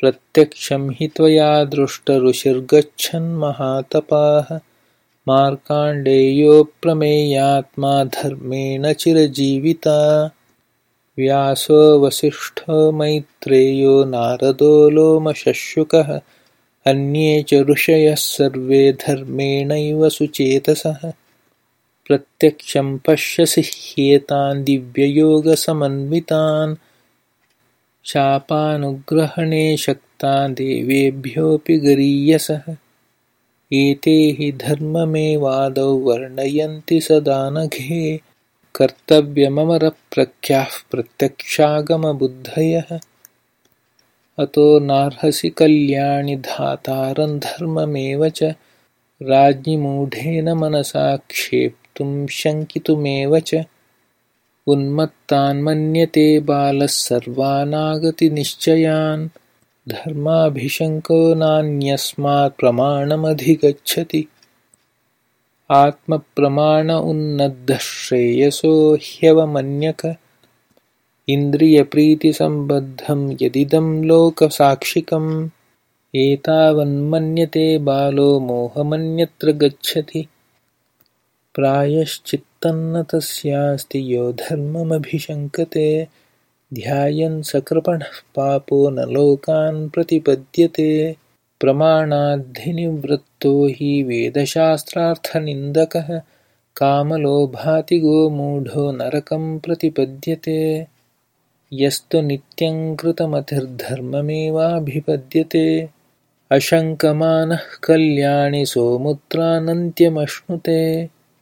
प्रत्यक्षं हि त्वया दृष्टऋषिर्गच्छन्महातपाः मार्काण्डेयोऽप्रमेयात्मा धर्मेण चिरजीविता। व्यासो वसिष्ठो मैत्रेयो नारदो लोमशुकः अन्ये च ऋषयः सर्वे धर्मेणैव सुचेतसः। प्रत्यक्षं पश्यसि ह्येतान् दिव्ययोगसमन्वितान् शापानुग्रहणे शक्तान् देवेभ्योऽपि गरीयसः एते हि धर्ममेवादौ वर्णयन्ति सदानघे कर्तव्यममरप्रख्याः प्रत्यक्षागमबुद्धयः। अतो नार्हसि कल्याणि धातारं धर्ममेव च। राज्ञिमूढेन मनसा क्षेप्तुं शङ्कितुमेव च उन्मत्तान्मन्यते बालः सर्वानागतिनिश्चयान्। धर्माभिशङ्को नान्यस्मात् प्रमाणमधिगच्छति। आत्मप्रमाण उन्नद्धः श्रेयसो ह्यवमन्यक। इन्द्रियप्रीतिसम्बद्धं यदिदं लोकसाक्षिकम्। एतावन्मन्यते बालो मोहमन्यत्र गच्छति प्रायश्चित्तन्न तस्यास्ति यो धर्ममभिशङ्कते। ध्यायन् सकृपणः पापो न लोकान् प्रतिपद्यते। प्रमाणाद्धिनिवृत्तो हि वेदशास्त्रार्थनिन्दकः। कामलोभातिगो मूढो नरकं प्रतिपद्यते। यस्तु नित्यं कृतमतिर्धर्ममेवाभिपद्यते। अशङ्कमानः कल्याणि सोमुत्रानन्त्यमश्नुते